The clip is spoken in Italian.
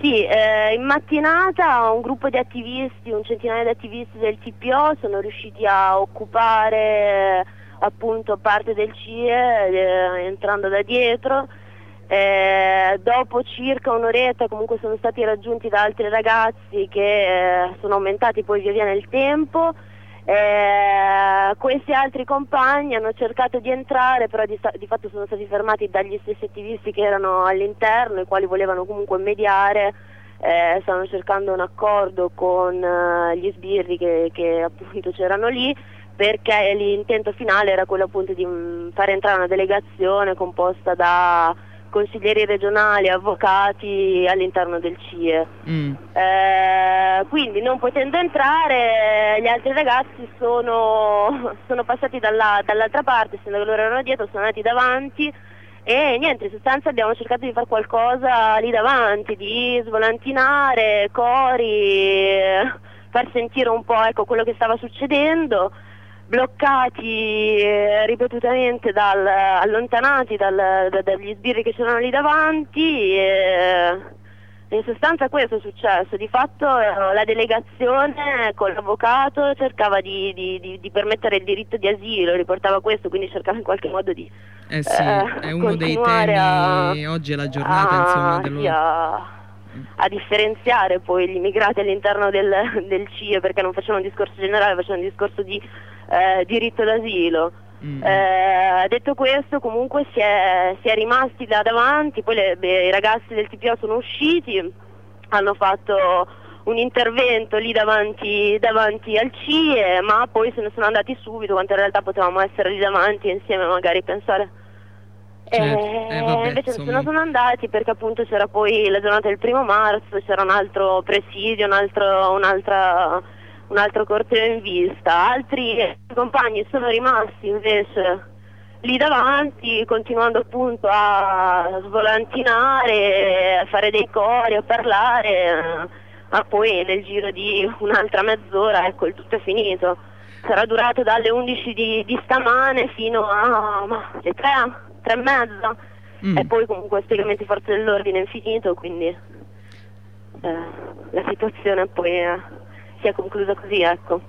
Sì, eh, in mattinata un gruppo di attivisti, un centinaio di attivisti del TPO sono riusciti a occupare eh, appunto parte del CIE eh, entrando da dietro. Eh, dopo circa un'oretta comunque sono stati raggiunti da altri ragazzi che eh, sono aumentati poi via via nel tempo. Eh, questi altri compagni hanno cercato di entrare, però di, di, fatto sono stati fermati dagli stessi attivisti che erano all'interno, i quali volevano comunque mediare, eh, stavano cercando un accordo con eh, gli sbirri che, che appunto c'erano lì, perché l'intento finale era quello appunto di mh, mm, far entrare una delegazione composta da consiglieri regionali, avvocati all'interno del CIE. Mm. Eh, quindi non potendo entrare gli altri ragazzi sono, sono passati dalla, dall'altra parte, essendo che loro erano dietro, sono andati davanti e niente, in sostanza abbiamo cercato di fare qualcosa lì davanti, di svolantinare cori, far sentire un po' ecco, quello che stava succedendo bloccati eh, ripetutamente, dal, allontanati dal, da, dagli sbirri che c'erano lì davanti. E, in sostanza questo è successo, di fatto eh, la delegazione con l'avvocato cercava di, di, di, permettere il diritto di asilo, riportava questo, quindi cercava in qualche modo di... Eh sì, eh, è uno dei temi, a, oggi è la giornata a, insomma dello... Sì, a, a differenziare poi gli immigrati all'interno del, del CIE perché non facevano un discorso generale, facevano un discorso di eh, diritto d'asilo. Mm. Eh, detto questo comunque si è, si è, rimasti là davanti, poi le, beh, i ragazzi del TPO sono usciti, hanno fatto un intervento lì davanti, davanti, al CIE, ma poi se ne sono andati subito, quando in realtà potevamo essere lì davanti insieme magari pensare. Certo. Eh, eh, invece insomma... non sono andati perché appunto c'era poi la giornata del primo marzo, c'era un altro presidio, un altro, un'altra un altro corteo in vista, altri compagni sono rimasti invece lì davanti continuando appunto a svolantinare, a fare dei cori, a parlare, ma poi nel giro di un'altra mezz'ora ecco il tutto è finito. Sarà durato dalle 11 di, di stamane fino alle 3, 3 e mezza mm. e poi comunque spiegamenti forze dell'ordine è finito, quindi eh, la situazione poi... È si è conclusa così, ecco.